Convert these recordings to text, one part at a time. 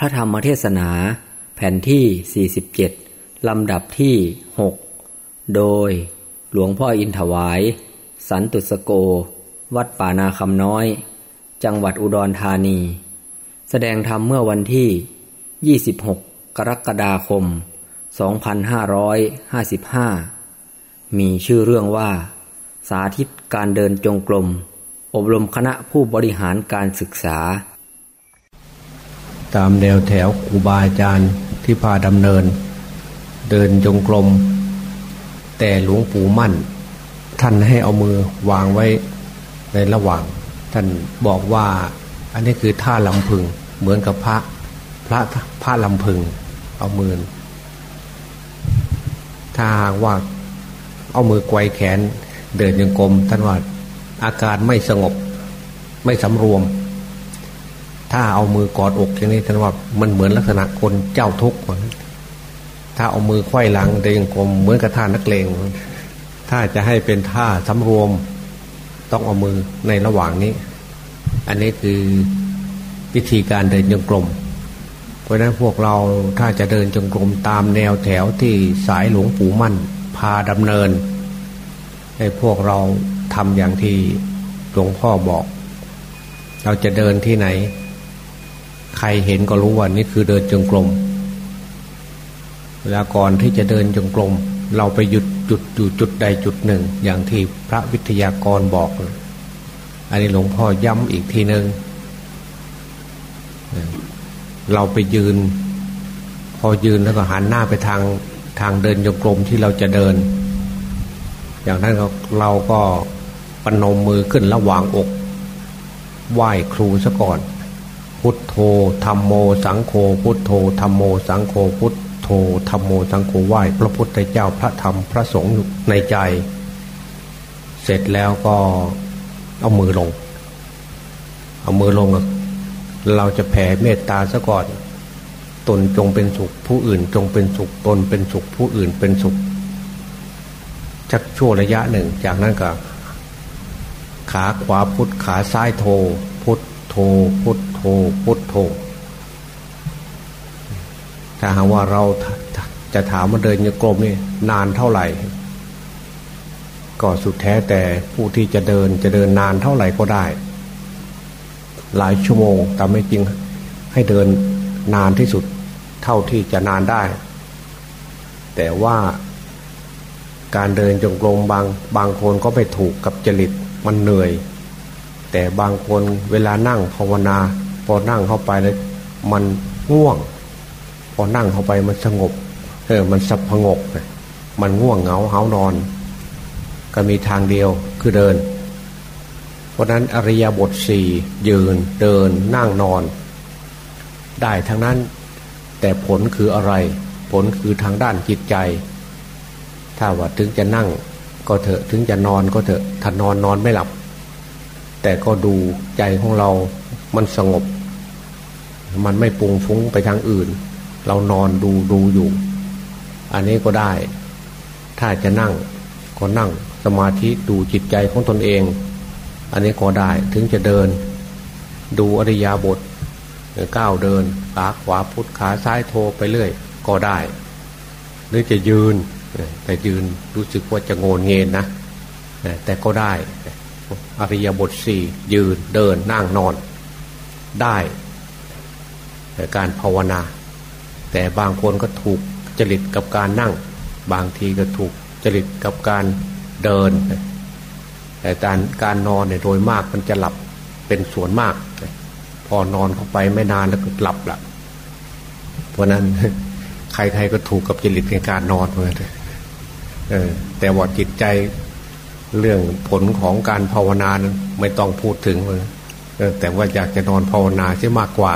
พระธรรมเทศนา แผ่นที่ 47 ลำดับที่ 6 โดยหลวงพ่ออินถวาย สันตุสโก วัดป่านาคำน้อย จังหวัดอุดรธานี แสดงธรรมเมื่อวันที่ 26 กรกฎาคม 2555 มีชื่อเรื่องว่า สาธิตการเดินจงกรมอบรมคณะผู้บริหารการศึกษา ตามแนวแถวครูบาอาจารย์ที่พาดำเนิน เดินจงกรมแต่หลวงปู่มั่น ท่านให้เอามือวางไว้ในระหว่าง ท่านบอกว่าอันนี้คือท่าลำพึงเหมือนกับพระพระพระลำพึง เอามือถ้าหากว่าเอามือไกวแขน เดินยังกรมท่านว่าอาการไม่สงบไม่สำรวม ถ้าเอามือกอดอกอย่างนี้ท่านว่ามันเหมือนลักษณะคนเจ้าทุกข์ถ้าเอามือไขว้หลังเดินกลมเหมือนกับท่านักเลงถ้าจะให้เป็นท่าสำรวมต้องเอามือในระหว่างนี้ อันนี้คือวิธีการเดินจงกรมเพราะนั้นพวกเราถ้าจะเดินจงกรมตามแนวแถวที่สายหลวงปู่มั่น พาดำเนิน ให้พวกเราทำอย่างที่หลวงพ่อบอก เราจะเดินที่ไหน ใครเห็นก็รู้ว่านี่คือเดินจงกรมเวลาก่อนที่จะเดินจงกรมเราไปหยุดจุดอยู่จุดใดจุดหนึ่ง อย่างที่พระวิทยากรบอก อันนี้หลวงพ่อย้ำอีกทีหนึ่งเราไปยืน พอยืนแล้วก็หันหน้าไปทางทางเดินจงกรมที่เราจะเดิน อย่างนั้นเราก็ปนมมือขึ้นระหว่างอก ไหว้ครูซะก่อน พุทโธธรรมโมสังโฆพุทโธธรรมโมสังโฆพุทโธธรรมโมสังโฆไหว้พระพุทธเจ้าพระธรรมพระสงฆ์ในใจ เสร็จแล้วก็เอามือลง เอามือลง เราจะแผ่เมตตาซะก่อน ตนจงเป็นสุขผู้อื่นจงเป็นสุขตนเป็นสุขผู้อื่นเป็นสุขชักชั่วระยะหนึ่ง จากนั้นก็ ขาขวาพุทธขาซ้ายโท พุทธโทพุท โธพุทโธ ถ้าหากว่าเราจะถามมาเดินโยกรมนี่นานเท่าไหร่ ก็สุดแท้แต่ผู้ที่จะเดินจะเดินนานเท่าไหร่ก็ได้ หลายชั่วโมงแต่ไม่จริงให้เดินนานที่สุดเท่าที่จะนานได้ แต่ว่าการเดินจงกรมบางบางคนก็ไปถูกกับจริตมันเหนื่อย แต่บางคนเวลานั่งภาวนา พอนั่งเข้าไปแล้วมันง่วง พอนั่งเข้าไปมันสงบ เออ มันสับพงก มันง่วงเหงาเหานอน ก็มีทางเดียวคือเดิน เพราะนั้นอริยบทสี่ยืนเดินนั่งนอน ได้ทั้งนั้น แต่ผลคืออะไร ผลคือทางด้านจิตใจ ถ้าว่าถึงจะนั่งก็เถอะถึงจะนอนก็เถอะถ้านอนนอนไม่หลับ แต่ก็ดูใจของเรามันสงบ มันไม่ปรุงฟุ้งไปทางอื่น เรานอนดูดูอยู่ อันนี้ก็ได้ ถ้าจะนั่งก็นั่งสมาธิดูจิตใจของตนเอง อันนี้ก็ได้ถึงจะเดิน ดูอริยาบทก้าวเดินขาขวาพุทธขาซ้ายโทไปเรื่อย ก็ได้ หรือจะยืน แต่ยืนรู้สึกว่าจะโงนเงินนะแต่ก็ได้อริยบทสี่ยืนเดินนั่งนอนได้ การภาวนา แต่บางคนก็ถูกจริตกับการนั่ง บางทีก็ถูกจริตกับการเดิน แต่การการนอนเนี่ยโดยมากมันจะหลับเป็นส่วนมาก พอนอนเข้าไปไม่นานแล้วก็หลับละเพราะนั้นใครๆก็ถูกกับจริตในการนอนเหมือนกันแต่ว่าจิตใจเรื่องผลของการภาวนานไม่ต้องพูดถึงเลยแต่ว่าอยากจะนอนภาวนาใช่มากกว่า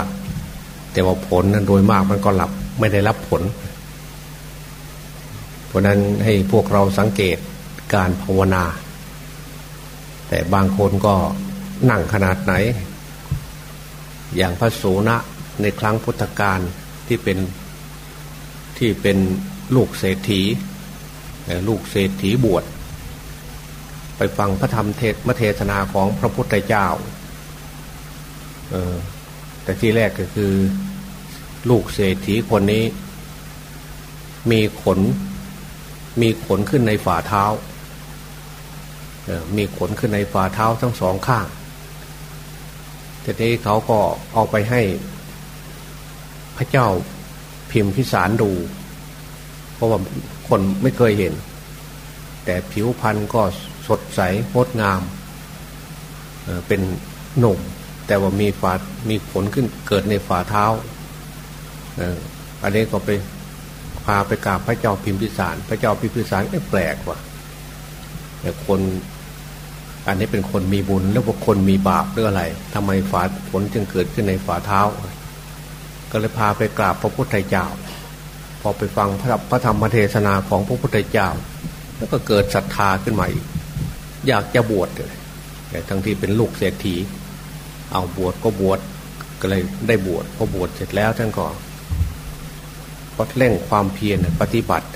แต่ว่าผลนั้นโดยมากมันก็หลับไม่ได้รับผล เพราะนั้นให้พวกเราสังเกตการภาวนา แต่บางคนก็นั่งขนาดไหน อย่างพระโสนะในครั้งพุทธกาลที่เป็นที่เป็นลูกเศรษฐีลูกเศรษฐีบวชไปฟังพระธรรมเทศมเทศนาของพระพุทธเจ้า แต่ที่แรกก็คือ ลูกเศรษฐีคนนี้ มีขน มีขนขึ้นในฝ่าเท้ามีขนขึ้นในฝ่าเท้าทั้งสองข้างทีนี้เขาก็เอาไปให้ พระเจ้าพิมพิสารดู เพราะว่าคนไม่เคยเห็น แต่ผิวพรรณก็สดใสงดงาม เป็นหนุ่ม แต่ว่ามีฝามีขนขึ้นเกิดในฝ่าเท้าอันนี้ก็ไปพาไปกราบพระเจ้าพิมพิสาร พระเจ้าพิมพิสารไม่แปลกว่ะแต่คนอันนี้เป็นคนมีบุญแล้วว่าคนมีบาปหรืออะไรทำไมฝาผลจึงเกิดขึ้นในฝ่าเท้า ก็เลยพาไปกราบพระพุทธเจ้า พอไปฟังพระพระธรรมเทศนาของพระพุทธเจ้า แล้วก็เกิดศรัทธาขึ้นมาอีกอยากจะบวชเลยแต่ทั้งที่เป็นลูกเศรษฐี เอาบวชก็บวชก็เลยได้บวชพอบวชเสร็จแล้วท่านก็ก็เร่งความเพียรปฏิบัติ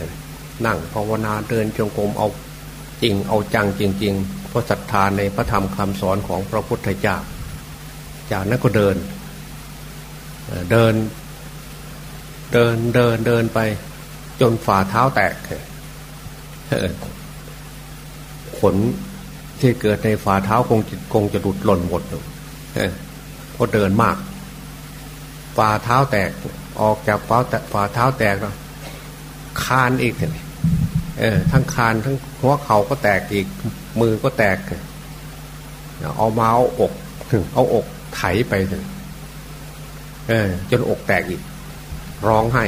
นั่งภาวนาเดินจงกรมเอาจริงเอาจังจริง ๆ เพราะศรัทธาในพระธรรมคำสอนของพระพุทธเจ้า จากนั้นก็เดิน เดิน เดินเดินเดินไป จนฝ่าเท้าแตกขนที่เกิดในฝ่าเท้าคงคงจะหลุดหล่นหมดเพราะเดินมากฝ่าเท้าแตกออกจากฝ่าฝ่าเท้าแตกแล้วคานอีกเลยเออ ทั้งคานทั้งหัวเข่าก็แตกอีก มือก็แตก เอามาเอาอกถึงเอาอกไถไปถึงเออ จนอกแตกอีก ร้องไห้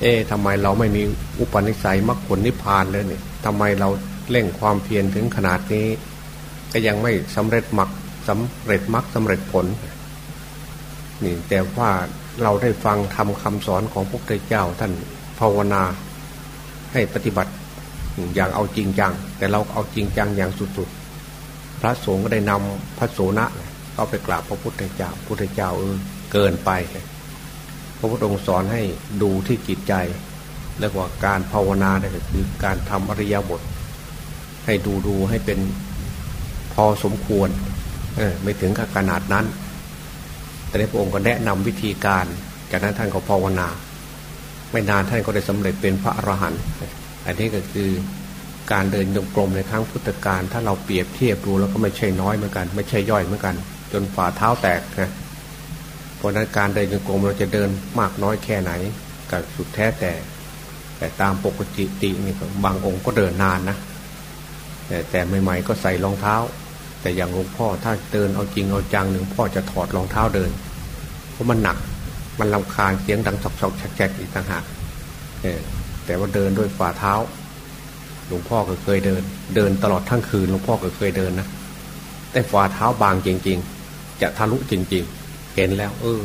เอ๊ะทำไมเราไม่มีอุปนิสัยมรรคผลนิพพานเลยเนี่ยทำไมเราเร่งความเพียรถึงขนาดนี้ ก็ยังไม่สำเร็จมรรค สำเร็จมรรคสำเร็จผลนี่แต่ว่าเราได้ฟังทำคำสอนของพระพุทธเจ้าท่านภาวนาให้ปฏิบัติอย่างเอาจริงจัง แต่เราเอาจริงจังอย่างสุดๆ พระสงฆ์ก็ได้นำพระโสนะเข้าไปกราบพระพุทธเจ้าพุทธเจ้าเออเกินไป พระพุทธองค์สอนให้ดูที่จิตใจแล้วว่าการภาวนาเนี่ยคือการทำอริยบท ให้ดูดูให้เป็นพอสมควร ออไม่ถึงกับขนาดนั้น แต่ในพระองค์ก็แนะนำวิธีการ จากนั้นท่านก็ภาวนา ไม่นานท่านก็ได้สำเร็จเป็นพระอรหันต์อันนี้ก็คือการเดินจงกรมในครั้งพุทธกาลถ้าเราเปรียบเทียบดูแล้วก็ไม่ใช่น้อยเหมือนกัน ไม่ใช่ย่อยเหมือนกัน จนฝ่าเท้าแตกนะเพราะนั้นการเดินจงกรมเราจะเดินมากน้อยแค่ไหนก็สุดแท้แต่ แต่ตามปกติตินี่บางองค์ก็เดินนานนะแต่แต่ใหม่ ๆ ก็ใส่รองเท้า แต่อย่างหลวงพ่อถ้าเดินเอาจริงเอาจังหนึ่งพ่อจะถอดรองเท้าเดิน เพราะมันหนักมันลำคาญเสียงดังสอกๆแฉกๆอีกต่างหากแต่ว่าเดินด้วยฝ่าเท้า หลวงพ่อก็เคยเดิน เดินตลอดทั้งคืนหลวงพ่อก็เคยเดินนะแต่ฝ่าเท้าบางจริง ๆ จะทะลุจริง ๆ เห็นแล้ว เออ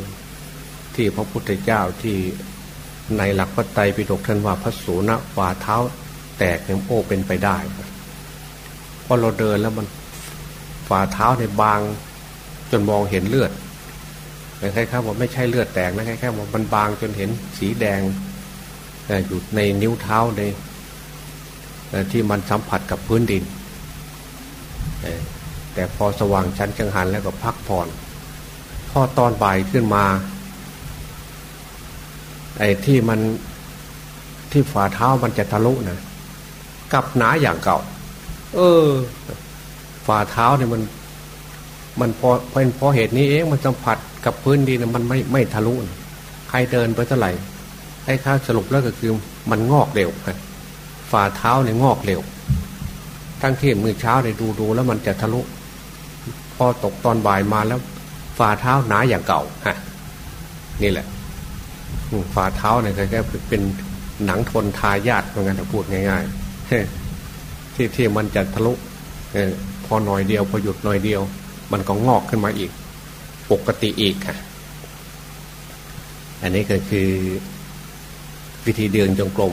ที่พระพุทธเจ้าที่ในหลักพระไตรปิฎกท่านว่าพระสูนะฝ่าเท้า แตกเนี่ยโอ้เป็นไปได้พอเราเดินแล้วมัน ฝ่าเท้าในบาง จนมองเห็นเลือดคล้ายๆว่าไม่ใช่เลือดแตกนะคล้ายๆว่ามันบางจนเห็นสีแดงอยู่ในนิ้วเท้าในที่มันสัมผัสกับพื้นดิน แต่พอสว่างชั้นจังหันแล้วก็พักผ่อน พอตอนบ่ายขึ้นมาไอ้ที่มันที่ฝ่าเท้ามันจะทะลุนะกลับหนาอย่างเก่า เออ ฝ่าเท้าเนี่ยมันมันพอเป็นพอเหตุนี้เองมันสัมผัสกับพื้นดินมันไม่ไม่ทะลุใครเดินไปเท่าไหร่ไอ้ข้าสรุปแล้วก็คือมันงอกเร็วฝ่าเท้าเนี่ยงอกเร็ว ทั้งที่มือเช้าเนี่ยดูดูแล้วมันจะทะลุ พอตกตอนบ่ายมาแล้ว ฝ่าเท้าหนาอย่างเก่าฮะนี่แหละฝ่าเท้าเนี่ยแค่เป็นหนังทนทายาทเหมือนกันถ้าพูดง่ายๆที่ที่มันจะทะลุ พอหน่อยเดียว พอหยุดหน่อยเดียว มันก็งอกขึ้นมาอีก ปกติอีกค่ะ อันนี้ก็คือวิธีเดินจงกรม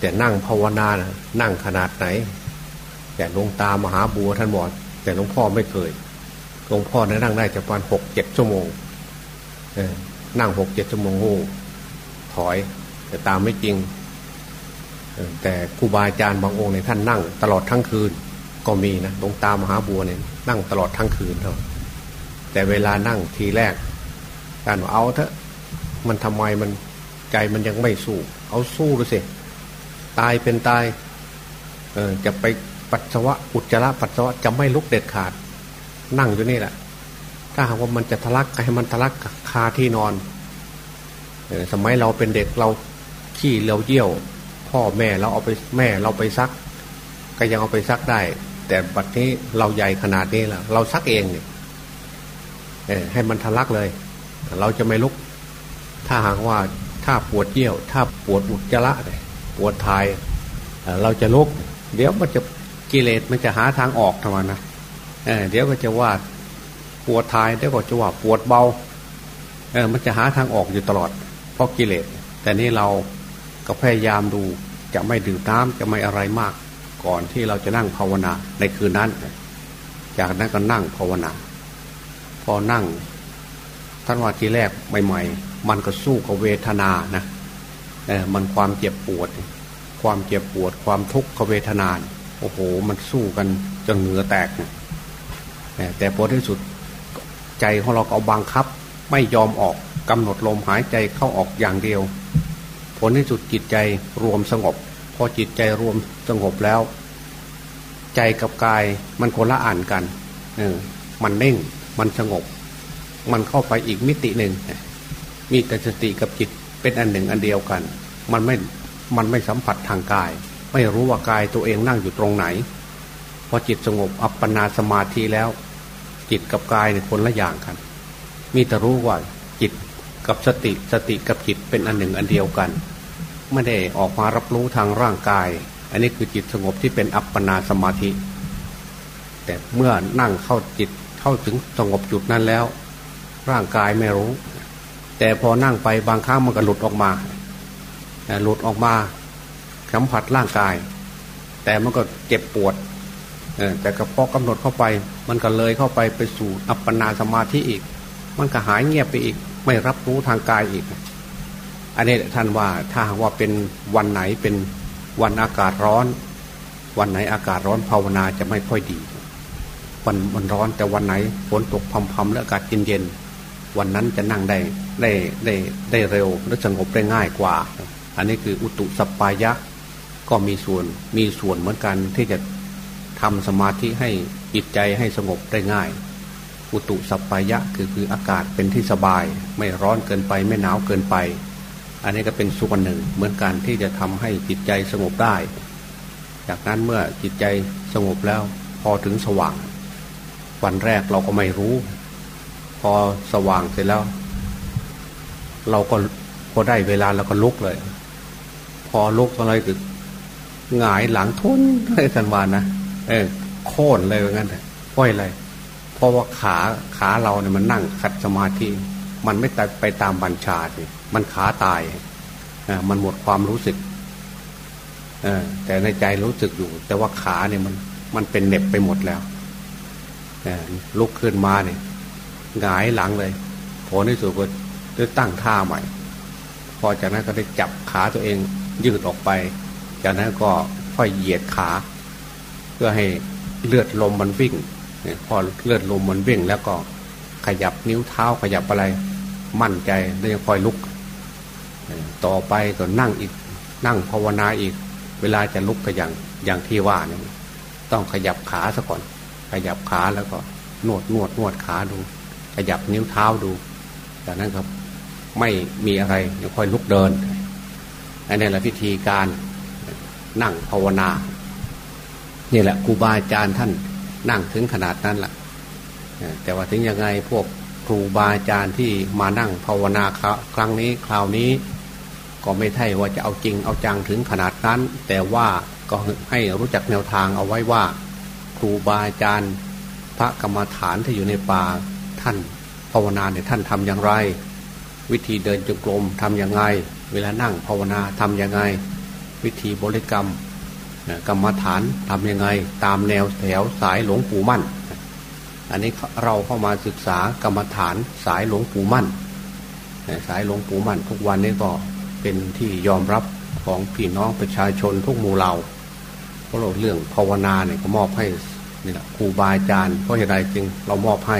แต่นั่งภาวนานะนั่งขนาดไหน แต่หลวงตามหาบัวท่านบอกแต่หลวงพ่อไม่เคยหลวงพ่อนั่งได้จะประมาณหกเจ็ดชั่วโมงนั่งหกเจ็ดชั่วโมงโอ้ถอย แต่ตามไม่จริง แต่ครูบาอาจารย์บางองค์ในท่านนั่งตลอดทั้งคืน ก็มีนะหลวงตามหาบัวเนี่ยนั่งตลอดทั้งคืนเท่าแต่เวลานั่งทีแรกการเอาเถอะมันทำไมมันใจมันยังไม่สู้ เอาสู้ดูสิตายเป็นตายเออจะไปปัสสาวะอุจจาระปัสสาวะจะไม่ลุกเด็ดขาด นั่งอยู่นี่แหละ ถ้าหากว่ามันจะทะลักให้มันทะลักคาที่นอนออสมัยเราเป็นเด็กเราขี้เราเยี่ยว พ่อแม่เราเอาไปแม่เราไปซัก ก็ยังเอาไปซักได้ แต่บัดนี้เราใหญ่ขนาดนี้แล้วเราซักเองเนี่ยให้มันทะลักเลย เราจะไม่ลุก ถ้าหากว่าถ้าปวดเยี่ยว ถ้าปวดอุจจาระปวดทาย เราจะลุก เดี๋ยวมันจะกิเลสมันจะหาทางออกทำไมนะเเดี๋ยวก็จะว่าปวดทายเดี๋ยวก็จะว่าปวดเบาเออมันจะหาทางออกอยู่ตลอด เพราะกิเลส แต่นี่เราก็พยายามดูจะไม่ดื่มน้ำจะไม่อะไรมาก ก่อนที่เราจะนั่งภาวนาในคืนนั้น จากนั้นก็นั่งภาวนา พอนั่งท่านว่าทีแรกใหม่ๆ มันก็สู้กับเวทนานะเออมันความเจ็บปวด ความเจ็บปวด ความทุกขเวทนานโอ้โห มันสู้กันจนเหงื่อแตกนะแต่พอที่สุดใจของเราเอาบังคับ ไม่ยอมออกกำหนดลมหายใจเข้าออกอย่างเดียว ผลที่สุดจิตใจรวมสงบ พอจิตใจรวมสงบแล้ว ใจกับกายมันคนละอ่านกันเออมันเน่งมันสงบ มันเข้าไปอีกมิติหนึ่งมีแต่สติกับจิตเป็นอันหนึ่งอันเดียวกัน มันไม่มันไม่สัมผัสทางกาย ไม่รู้ว่ากายตัวเองนั่งอยู่ตรงไหน พอจิตสงบอัปปนาสมาธิแล้ว จิตกับกายเนี่ยคนละอย่างกัน มีแต่รู้ว่าจิตกับสติสติกับจิตเป็นอันหนึ่งอันเดียวกัน ไม่ได้ออกมารับรู้ทางร่างกาย อันนี้คือจิตสงบที่เป็นอัปปนาสมาธิ แต่เมื่อนั่งเข้าจิตเข้าถึงสงบจุดนั้นแล้ว ร่างกายไม่รู้ แต่พอนั่งไปบางครั้งมันก็หลุดออกมาหลุดออกมาสัมผัสร่างกาย แต่มันก็เจ็บปวดแต่กระเพาะกำหนดเข้าไป มันก็เลยเข้าไปไปสู่อัปปนาสมาธิอีก มันก็หายเงียบไปอีก ไม่รับรู้ทางกายอีก อันนี้ท่านว่าถ้าว่าเป็นวันไหนเป็นวันอากาศร้อน วันไหนอากาศร้อนภาวนาจะไม่ค่อยดีวันมันร้อนแต่วันไหนฝนตกพรำๆและอากาศเย็นๆวันนั้นจะนั่งได้ได้ได้ได้เร็วและสงบได้ง่ายกว่า อันนี้คืออุตุสปายะก็มีส่วนมีส่วนเหมือนกันที่จะทำสมาธิให้จิตใจให้สงบได้ง่าย อุตุสปายะคือคืออากาศเป็นที่สบาย ไม่ร้อนเกินไปไม่หนาวเกินไป อันนี้ก็เป็นส่วนหนึ่งเหมือนกันที่จะทำให้จิตใจสงบได้ จากนั้นเมื่อจิตใจสงบแล้วพอถึงสว่าง วันแรกเราก็ไม่รู้ พอสว่างเสร็จแล้ว เราก็พอได้เวลาเราก็ลุกเลย พอลุกอะไรก็หงายหลังทุนให้สันวานนะเออโค่นเลยเหมือนกันเพราะอะไรเพราะว่าขาขาเราเนี่ยมันนั่งขัดสมาธิมันไม่ไปตามบัญชาสิ มันขาตายอ่ามันหมดความรู้สึกแต่ในใจรู้สึกอยู่ แต่ว่าขาเนี่ยมันมันเป็นเน็บไปหมดแล้วลุกขึ้นมาเนี่ยหงายหลังเลยผลที่สุดก็ได้ตั้งท่าใหม่ พอจากนั้นก็ได้จับขาตัวเองยืดออกไป จากนั้นก็ค่อยเหยียดขา เพื่อให้เลือดลมมันวิ่งพอเลือดลมมันวิ่งแล้วก็ขยับนิ้วเท้าขยับอะไร มั่นใจแล้ยังค่อยลุก ต่อไปก็นั่งอีกนั่งภาวนาอีก เวลาจะลุกก็อย่างอย่างที่ว่าเนี่ยต้องขยับขาซะก่อน ขยับขาแล้วก็นวดนวดนวดขาดู ขยับนิ้วเท้าดูจากนั้นครับไม่มีอะไรเดี๋ยวค่อยลุกเดินอันนี้แหละพิธีการนั่งภาวนานี่แหละครูบาอาจารย์ท่านนั่งถึงขนาดนั้นแหละแต่ว่าถึงยังไงพวกครูบาอาจารย์ที่มานั่งภาวนาครั้งนี้คราวนี้ ก็ไม่ใช่ว่าจะเอาจริงเอาจังถึงขนาดนั้น แต่ว่าก็ให้รู้จักแนวทางเอาไว้ว่า ครูบาอาจารย์พระกรรมฐานที่อยู่ในป่าท่านภาวนาเนี่ยท่านทำอย่างไร วิธีเดินจงกรมทำยังไง เวลานั่งภาวนาทำยังไง วิธีบริกรรมกรรมฐานทำยังไง ตามแนวแถวสายหลวงปู่มั่น อันนี้เราเข้ามาศึกษากรรมฐานสายหลวงปู่มั่น สายหลวงปู่มั่น ทุกวันนี้ก็ เป็นที่ยอมรับของพี่น้องประชาชนทุกหมู่เหล่าเพราะเราเรื่องภาวนาเนี่ยก็มอบให้นี่แหละครูบาอาจารย์เพราะเหตุใดจึงเรามอบให้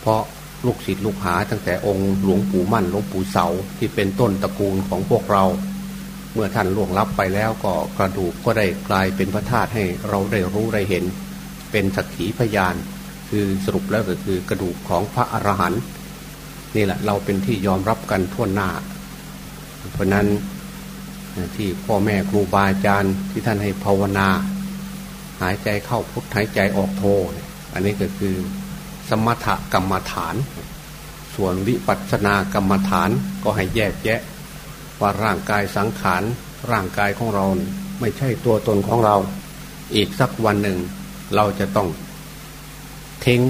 เพราะลูกศิษย์ลูกหาตั้งแต่องค์หลวงปู่มั่นหลวงปู่เสาที่เป็นต้นตระกูลของพวกเรา เมื่อท่านล่วงลับไปแล้วก็กระดูกก็ได้กลายเป็นพระธาตุให้เราได้รู้ได้เห็น เป็นสักขีพยาน คือสรุปแล้วก็คือกระดูกของพระอรหันต์นี่แหละเราเป็นที่ยอมรับกันทั่วหน้า เพราะนั้นที่พ่อแม่ครูบาอาจารย์ที่ท่านให้ภาวนา หายใจเข้าพุทหายใจออกโท อันนี้ก็คือสมถกรรมฐาน ส่วนวิปัสสนากรรมฐานก็ให้แยกแยะ ว่าร่างกายสังขารร่างกายของเราไม่ใช่ตัวตนของเรา อีกสักวันหนึ่ง เราจะต้องทิ้ง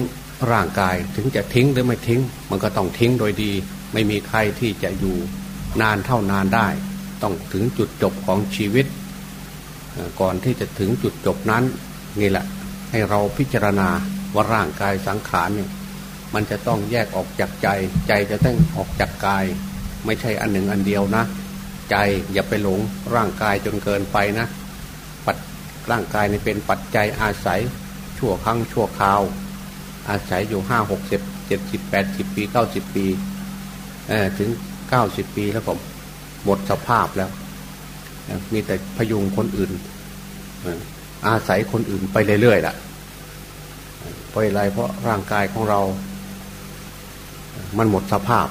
ร่างกายถึงจะทิ้งหรือไม่ทิ้ง มันก็ต้องทิ้งโดยดี ไม่มีใครที่จะอยู่ นานเท่านานได้ ต้องถึงจุดจบของชีวิต ก่อนที่จะถึงจุดจบนั้นนี่แหละ ให้เราพิจารณาว่าร่างกายสังขารเนี่ยมันจะต้องแยกออกจากใจ ใจจะต้องออกจากกาย ไม่ใช่อันหนึ่งอันเดียวนะ ใจอย่าไปหลงร่างกายจนเกินไปนะปัดร่างกายนี่เป็นปัจจัยอาศัยชั่วครั้งชั่วคราว อาศัยอยู่ห้าหกสิบเจ็ดสิบแปดสิบปีเก้าสิบปีถึง เก้าสิบปีแล้วก็หมดสภาพแล้ว มีแต่พยุงคนอื่น อาศัยคนอื่นไปเรื่อยๆล่ะเพราะอะไรเพราะร่างกายของเรา มันหมดสภาพ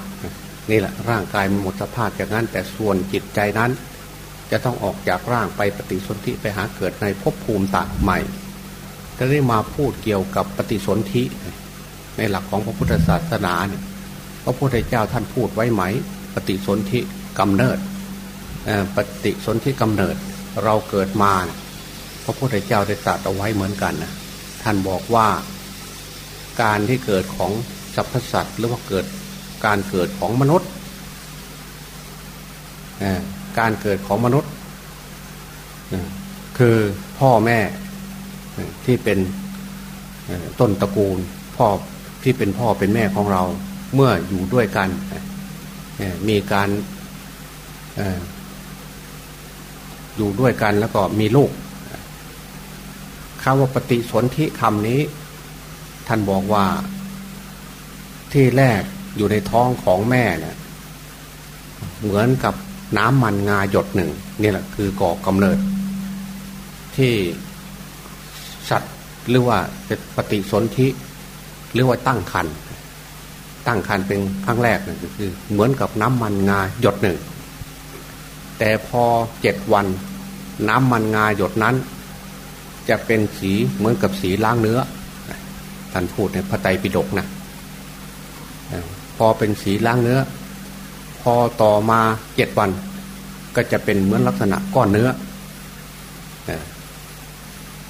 นี่แหละ ร่างกายมันหมดสภาพอย่างนั้น แต่ส่วนจิตใจนั้น จะต้องออกจากร่างไปปฏิสนธิไปหาเกิดในภพภูมิต่างใหม่จะได้มาพูดเกี่ยวกับปฏิสนธิในหลักของพระพุทธศาสนาเนี่ยพระพุทธเจ้าท่านพูดไว้ไหม ปฏิสนธิกำเนิดปฏิสนธิกำเนิด เราเกิดมาพระพุทธเจ้าได้ตรัสเอาไว้เหมือนกันนะท่านบอกว่า การที่เกิดของสรรพสัตว์หรือว่าเกิดการเกิดของมนุษย์การเกิดของมนุษย์คือพ่อแม่ที่เป็นต้นตระกูล พ่อที่เป็นพ่อเป็นแม่ของเรา เมื่ออยู่ด้วยกัน มีการอยู่ด้วยกันแล้วก็มีลูกคำว่าปฏิสนธิคำนี้ ท่านบอกว่าที่แรกอยู่ในท้องของแม่เนี่ยเหมือนกับน้ำมันงาหยดหนึ่งนี่แหละคือก่อกำเนิด ที่สัตว์หรือว่าเป็นปฏิสนธิหรือว่าตั้งคัน ตั้งคันเป็นครั้งแรกนี่คือ เหมือนกับน้ำมันงาหยดหนึ่ง แต่พอเจ็ดวัน น้ำมันงาหยดนั้น จะเป็นสีเหมือนกับสีล้างเนื้อท่านพูดในพระไตรปิฎกนะพอเป็นสีล้างเนื้อ พอต่อมาเจ็ดวัน ก็จะเป็นเหมือนลักษณะก้อนเนื้อ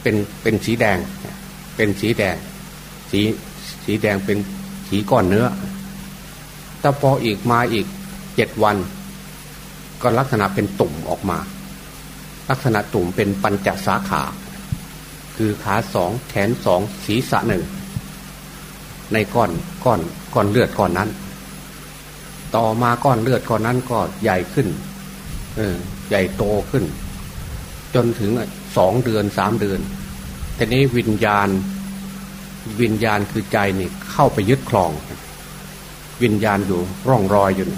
เป็นเป็นสีแดง เป็นสีแดง สีสีแดงเป็น สีก้อนเนื้อ แต่พออีกมาอีกเจ็ดวัน ก็ลักษณะเป็นตุ่มออกมา ลักษณะตุ่มเป็นปัญจสาขา คือขาสองแขนสองศีรษะหนึ่งในก้อนก้อนก้อนเลือดก้อนนั้น ต่อมาก้อนเลือดก้อนนั้นก็ใหญ่ขึ้น เออ ใหญ่โตขึ้น จนถึงสองเดือนสามเดือนทีนี้วิญญาณ วิญญาณคือใจนี่เข้าไปยึดคลอง วิญญาณอยู่ร่องรอยอยู่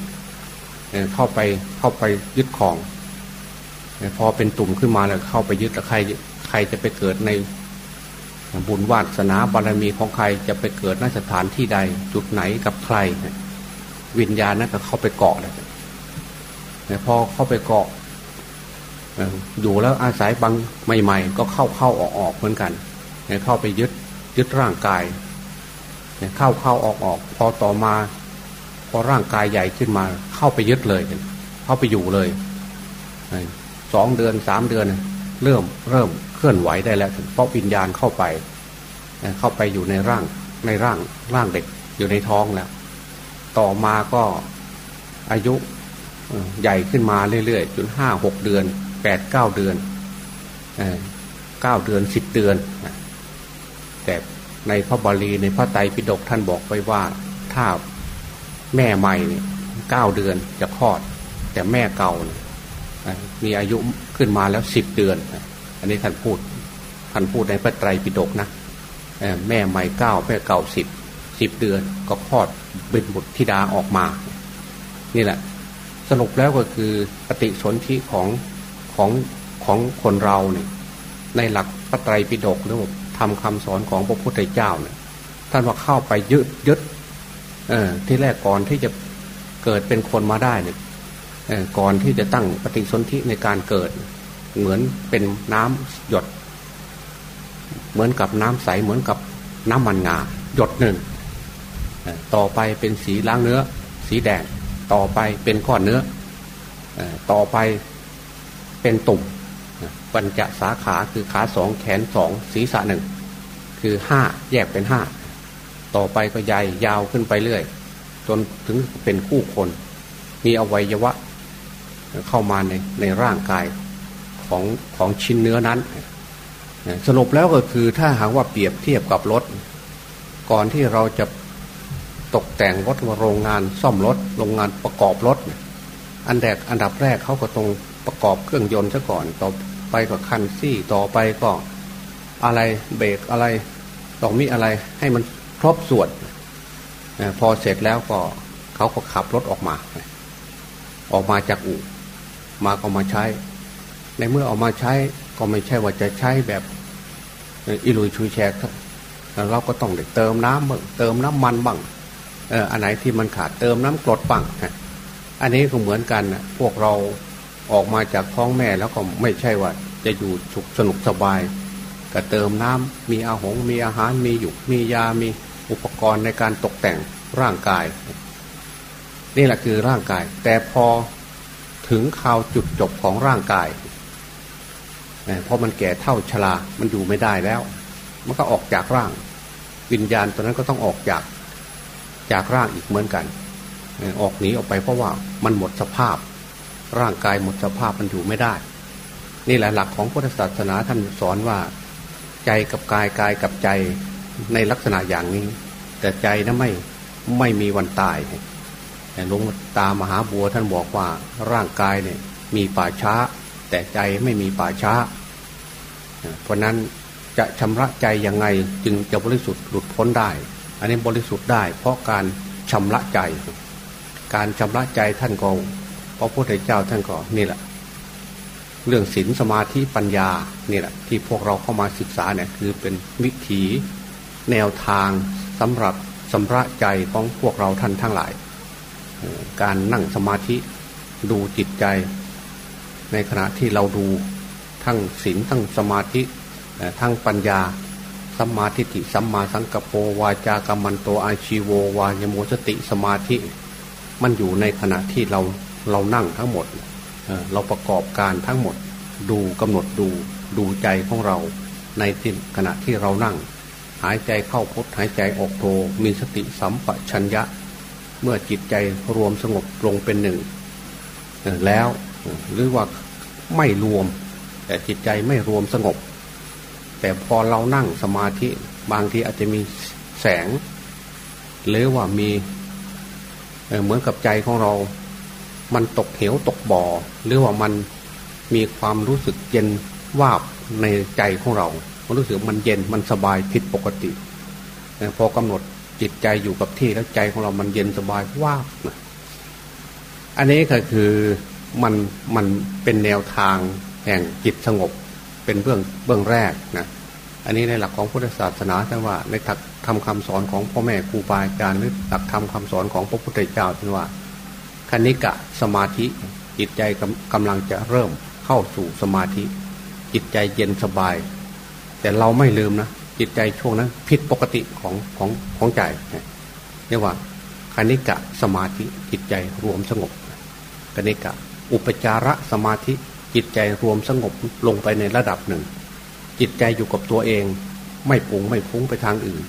เข้าไปเข้าไปยึดคลองพอเป็นตุ่มขึ้นมาแล้วเข้าไปยึดแล้วใครใครจะไปเกิดในบุญวาสนาบารมีของใครจะไปเกิดนสถานที่ใดจุดไหนกับใคร วิญญาณนั้นก็เข้าไปเกาะเลยพอเข้าไปเกาะอยู่แล้วอาศัยบางใหม่ ๆ ก็เข้าเข้าออกออกเหมือนกันเข้าไปยึด ยึดร่างกายเข้าเข้าออกออกพอต่อมา พอร่างกายใหญ่ขึ้นมา เข้าไปยึดเลย เข้าไปอยู่เลยสองเดือนสามเดือน เริ่มเริ่มเคลื่อนไหวได้แล้วเพราะวิญญาณเข้าไป เข้าไปอยู่ในร่างในร่างร่างเด็กอยู่ในท้องแล้ว ต่อมาก็อายุใหญ่ขึ้นมาเรื่อยๆจนห้าหกเดือนแปดเก้าเดือนเก้าเดือนสิบเดือน แต่ในพระบาลีในพระไตรปิฎกท่านบอกไว้ว่าถ้าแม่ใหม่เนี่ยเก้าเดือนจะคลอด แต่แม่เก่ามีอายุขึ้นมาแล้วสิบเดือน อันนี้ท่านพูดท่านพูดในพระไตรปิฎกนะแม่ใหม่เก้าแม่เก่าสิบสิบเดือนก็คลอดเป็นบุตรธิดาออกมา นี่แหละ สรุปแล้วก็คือปฏิสนธิของของของคนเราเนี่ยในหลักพระไตรปิฎกหรือ ทำคำสอนของพระพุทธเจ้าเนี่ยท่านว่าเข้าไปยึดยึดเออที่แรกก่อนที่จะเกิดเป็นคนมาได้เนี่ยก่อนที่จะตั้งปฏิสนธิในการเกิด เหมือนเป็นน้ำหยด เหมือนกับน้ำใสเหมือนกับน้ำมันงาหยดหนึ่งต่อไปเป็นสีล้างเนื้อ สีแดง ต่อไปเป็นก้อนเนื้อต่อไปเป็นตุ่ม ปัญจสาขาคือขาสองแขนสองศีรษะหนึ่งคือห้าแยกเป็นห้าต่อไปก็ใหญ่ยาวขึ้นไปเรื่อย จนถึงเป็นคู่คน มีอวัยวะ เข้ามาในในร่างกายของของชิ้นเนื้อนั้น สรุปแล้วก็คือถ้าหากว่าเปรียบเทียบกับรถ ก่อนที่เราจะตกแต่งรถโรงงานซ่อมรถโรงงานประกอบรถ อันแรกอันดับแรกเขาก็ตรงประกอบเครื่องยนต์ซะก่อน ต่อ ไปก็คันซี่ต่อไปก็อะไรเบรกอะไรต้องมีอะไรให้มันครบส่วนพอเสร็จแล้วก็เขาก็ขับรถออกมา ออกมาจากอู่มาก็มาใช้ ในเมื่อออกมาใช้ก็ไม่ใช่ว่าจะใช้แบบอิลุยชุยแชกเราก็ต้องเติมน้ำบ้างเติมน้ำมันบ้างอออันไหนที่มันขาดเติมน้ำกรดบ้างอันนี้ก็เหมือนกันนะพวกเรา ออกมาจากท้องแม่แล้วก็ไม่ใช่ว่าจะอยู่สุขสนุกสบายก็เติมน้ำมีอาหงมีอาหารมีหยุกมียามีอุปกรณ์ในการตกแต่งร่างกาย นี่แหละคือร่างกาย แต่พอถึงข่าวจุดจบของร่างกายเพราะมันแก่เท่าชรา มันอยู่ไม่ได้แล้ว มันก็ออกจากร่าง วิญญาณตัวนั้นก็ต้องออกจาก จากร่างอีกเหมือนกัน ออกหนีออกไปเพราะว่ามันหมดสภาพ ร่างกายหมดสภาพมันอยู่ไม่ได้ นี่แหละหลักของพุทธศาสนาท่านสอนว่า ใจกับกายกายกับใจในลักษณะอย่างนี้ แต่ใจนั้นไม่ไม่มีวันตายแต่หลวงตามหาบัวท่านบอกว่าร่างกายเนี่ยมีป่าช้า แต่ใจไม่มีป่าช้า เพราะนั้นจะชำระใจยังไงจึงจะบริสุทธิ์หลุดพ้นได้ อันนี้บริสุทธิ์ได้ เพราะการชำระใจ การชำระใจท่านก็ พระพุทธเจ้าท่านก็นี่แหละ เรื่องศีลสมาธิปัญญานี่แหละ ที่พวกเราเข้ามาศึกษาเนี่ยคือเป็นวิถีแนวทางสำหรับสำระใจของพวกเราท่านทั้งหลาย การนั่งสมาธิดูจิตใจ ในขณะที่เราดูทั้งศีลทั้งสมาธิทั้งปัญญาสัมมาทิฏฐิสัมมาสังกปรวาจากรรมันโตอาชีโววายโมสติสมาธิ มันอยู่ในขณะที่เรา เรานั่งทั้งหมดเราประกอบการทั้งหมด ดูกำหนดดูดูใจของเราในที่ขณะที่เรานั่ง หายใจเข้าพุทหายใจออกโทมีสติสัมปชัญญะ เมื่อจิตใจรวมสงบลงเป็นหนึ่งแล้วหรือว่าไม่รวม แต่จิตใจไม่รวมสงบ แต่พอเรานั่งสมาธิบางทีอาจจะมีแสง หรือว่ามีเหมือนกับใจของเรา มันตกเหวตกบ่อ หรือว่ามันมีความรู้สึกเย็นวาบในใจของเรา มันรู้สึกมันเย็นมันสบายผิดปกติพอกำหนดจิตใจอยู่กับที่แล้วใจของเรามันเย็นสบายวาบอันนี้ก็คือมันมันเป็นแนวทางแห่งจิตสงบเป็นเบื้องเบื้องแรกนะอันนี้ในหลักของพุทธศาสนาท่านว่าในทักทำคำสอนของพ่อแม่ครูบาอาจารย์หรือหลักธรรมคาสอนของพระพุทธเจ้าท่านว่า คณิกะสมาธิ จิตใจกำลังจะเริ่มเข้าสู่สมาธิ จิตใจเย็นสบาย แต่เราไม่ลืมนะจิตใจช่วงนั้นผิดปกติของของของใจเรียกว่าคณิกะสมาธิจิตใจรวมสงบคณิกะ อุปจาระสมาธิจิตใจรวมสงบลงไปในระดับหนึ่ง จิตใจอยู่กับตัวเอง ไม่ปุงไม่ฟุ้งไปทางอื่น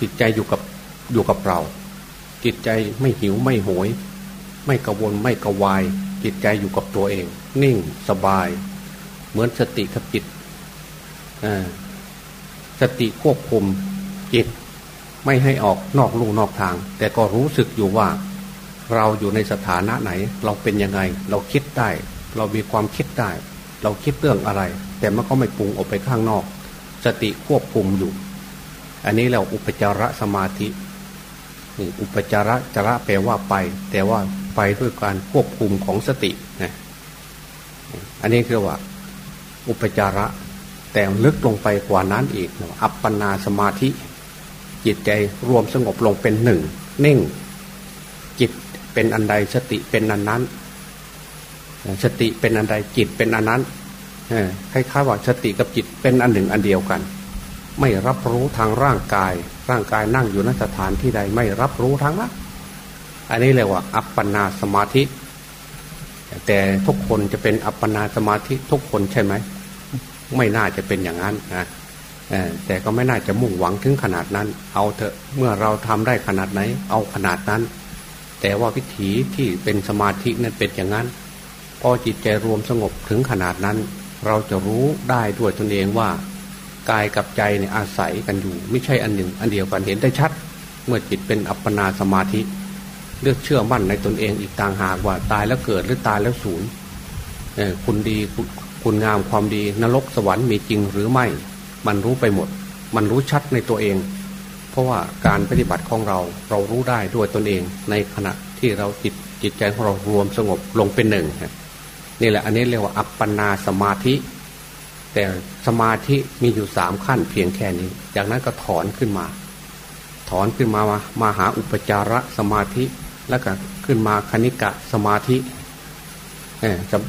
จิตใจอยู่กับอยู่กับเรา จิตใจไม่หิวไม่โหย ไม่กระวนไม่กระวาย จิตใจอยู่กับตัวเอง นิ่งสบาย เหมือนสติกับจิตสติควบคุมจิต ไม่ให้ออกนอกลู่นอกทาง แต่ก็รู้สึกอยู่ว่า เราอยู่ในสถานะไหน เราเป็นยังไง เราคิดได้ เรามีความคิดได้ เราคิดเรื่องอะไร แต่มันก็ไม่ปรุงออกไปข้างนอก สติควบคุมอยู่ อันนี้เราอุปจารสมาธิ อุปจาระจาระแปลว่าไป แต่ว่าไปด้วยการควบคุมของสตินะอันนี้คือว่า อุปจาระ แต่ลึกลงไปกว่านั้นอีก อัปปนาสมาธิ จิตใจรวมสงบลงเป็นหนึ่งนิ่ง จิตเป็นอันใดสติเป็นอันนั้น สติเป็นอันใดจิตเป็นอันนั้นคล้ายๆว่าสติกับจิตเป็นอันหนึ่งอันเดียวกัน ไม่รับรู้ทางร่างกาย ร่างกายนั่งอยู่นสถานที่ใดไม่รับรู้ทั้งนั้นอันนี้เรียกว่า อัปปนาสมาธิ แต่ทุกคนจะเป็นอัปปนาสมาธิทุกคนใช่ไหมไม่น่าจะเป็นอย่างนั้นนะแต่ก็ไม่น่าจะมุ่งหวังถึงขนาดนั้น เอาเถอะเมื่อเราทำได้ขนาดไหน เอาขนาดนั้น แต่ว่าวิถีที่เป็นสมาธินั้นเป็นอย่างนั้นพอจิตใจรวมสงบถึงขนาดนั้น เราจะรู้ได้ด้วยตนเองว่า กายกับใจเนี่ยอาศัยกันอยู่ ไม่ใช่อันหนึ่ง อันเดียวกันเห็นได้ชัด เมื่อจิตเป็นอัปปนาสมาธิ เลือกเชื่อมั่นในตนเองอีกต่างหากว่าตายแล้วเกิดหรือตายแล้วสูญคุณดีคุณงามความดีนรกสวรรค์มีจริงหรือไม่ มันรู้ไปหมด มันรู้ชัดในตัวเอง เพราะว่าการปฏิบัติของเราเรารู้ได้ด้วยตนเองในขณะที่เราจิตจิตใจของเรารวมสงบลงเป็นหนึ่งนี่แหละอันนี้เรียกว่าอัปปนาสมาธิ แต่สมาธิมีอยู่สามขั้นเพียงแค่นี้ จากนั้นก็ถอนขึ้นมา ถอนขึ้นมามาหาอุปจาระสมาธิแล้วก็ขึ้นมาคณิกะสมาธิ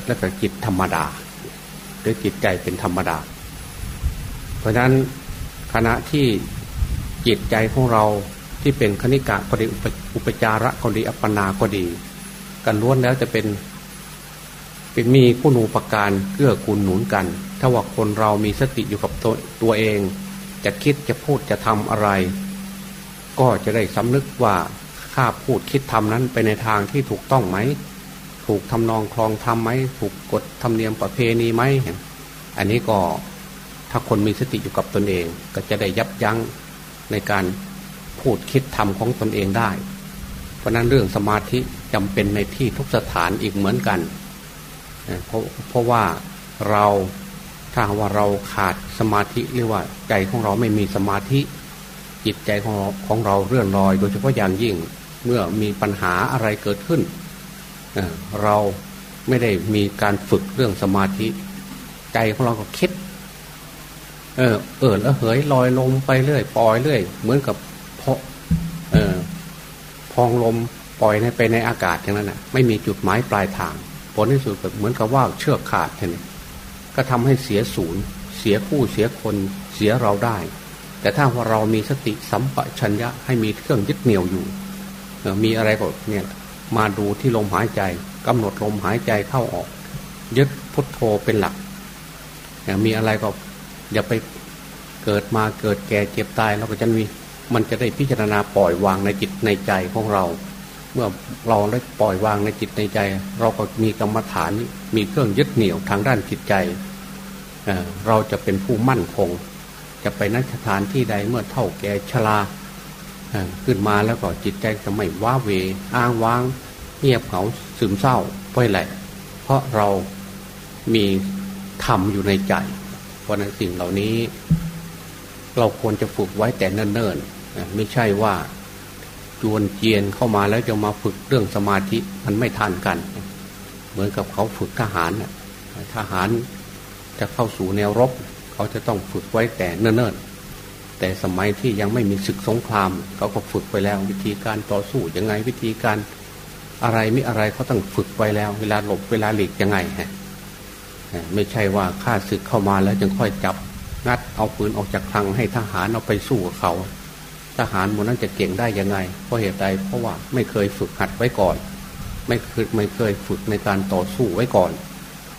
แล้วก็จิตธรรมดาหรือจิตใจเป็นธรรมดา เพราะฉะนั้นขณะที่จิตใจของเราที่เป็นคณิกะก็ดีอุปจาระก็ดีอัปปนาก็ดี กันล้วนแล้วจะเป็นเป็นมีผู้นูปการเกื้อกูลหนุนกันถ้าว่าคนเรามีสติอยู่กับตัวตัวเอง จะคิดจะพูดจะทำอะไร ก็จะได้สำนึกว่าข้าพูดคิดทำนั้นไปในทางที่ถูกต้องไหม ถูกทำนองคลองทำไหม ถูกกฎธรรมเนียมประเพณีไหม อันนี้ก็ถ้าคนมีสติอยู่กับตนเอง ก็จะได้ยับยั้งในการพูดคิดทำของตนเองได้ เพราะนั้นเรื่องสมาธิจำเป็นในที่ทุกสถานอีกเหมือนกัน เพราะเพราะว่าเรา ถ้าว่าเราขาดสมาธิหรือว่าใจของเราไม่มีสมาธิ จิตใจของเราของเราเรื่อนลอย โดยเฉพาะอย่างยิ่งเมื่อมีปัญหาอะไรเกิดขึ้นเราไม่ได้มีการฝึกเรื่องสมาธิ ใจของเราก็คิด เออเออแล้วเหยลอยลมไปเรื่อยปล่อยเรื่อย เหมือนกับพอเออพองลมปล่อยไปในอากาศอย่างนั้นนะไม่มีจุดหมายปลายทางผลที่สุดก็เหมือนกับว่าเชือกขาดทีนี้ ก็ทำให้เสียศูนย์ เสียผู้เสียคนเสียเราได้ แต่ถ้าว่าเรามีสติสัมปชัญญะให้มีเครื่องยึดเหนี่ยวอยู่ มีอะไรก็เนี่ยมาดูที่ลมหายใจกำหนดลมหายใจเข้าออก ยึดพุทโธเป็นหลัก มีอะไรก็อย่าไปเกิดมาเกิดแก่เจ็บตายเราก็จะมีมันจะได้พิจารณาปล่อยวางในจิตในใจของเรา เมื่อเราได้ปล่อยวางในจิตในใจ เราก็มีกรรมฐานมีเครื่องยึดเหนี่ยวทางด้านจิตใจเราจะเป็นผู้มั่นคง จะไปนัสถานที่ใดเมื่อเท่าแก่ชราขึ้นมาแล้วก็จิตใจจะไม่ว้าเวอ้างว้าง เงียบเหงาซึมเศร้าเพราะอะไรเพราะเรามีธรรมอยู่ในใจเพราะนั้นสิ่งเหล่านี้ เราควรจะฝึกไว้แต่เนิ่นๆไม่ใช่ว่า จวนเจียนเข้ามาแล้วจะมาฝึกเรื่องสมาธิมันไม่ทันกัน เหมือนกับเขาฝึกทหารทหารจะเข้าสู่แนวรบ เขาจะต้องฝึกไว้แต่เนิ่นๆแต่สมัยที่ยังไม่มีศึกสงคราม เขาก็ฝึกไปแล้ววิธีการต่อสู้ยังไงวิธีการอะไรไมิอะไรเขาต้องฝึกไว้แล้ว เวลาหลบเวลาหลีกยังไงฮะไม่ใช่ว่าข้าศึกเข้ามาแล้วจึงค่อยจับงัดเอาปืนออกจากคลังให้ทหารเอาไปสู้กับเขา ทหารมนนั้นจะเก่งได้ยังไง เพราะเหตุใดเพราะว่าไม่เคยฝึกหัดไว้ก่อน ไม่เคยไม่เคยฝึกในการต่อสู้ไว้ก่อน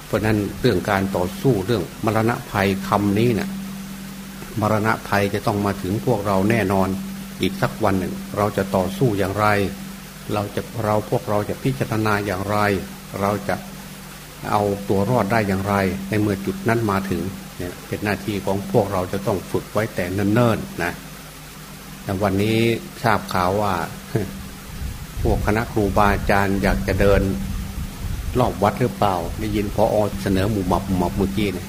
เพราะนั้นเรื่องการต่อสู้เรื่องมรณะภัยคำนี้เนะ่ยมรณะภัยจะต้องมาถึงพวกเราแน่นอน อีกสักวันหนึ่ง เราจะต่อสู้อย่างไร เราจะเราพวกเราจะพิจารณาอย่างไร เราจะเอาตัวรอดได้อย่างไร ในเมื่อจุดนั้นมาถึงเนี่ยเป็นหน้าที่ของพวกเราจะต้องฝึกไว้แต่เนิ่นๆนะ วันนี้ทราบข่าวว่า พวกคณะครูบาอาจารย์อยากจะเดินรอบวัดหรือเปล่า ได้ยินพออเสนอหมู่หมับหมับเมื่อกี้เนี่ย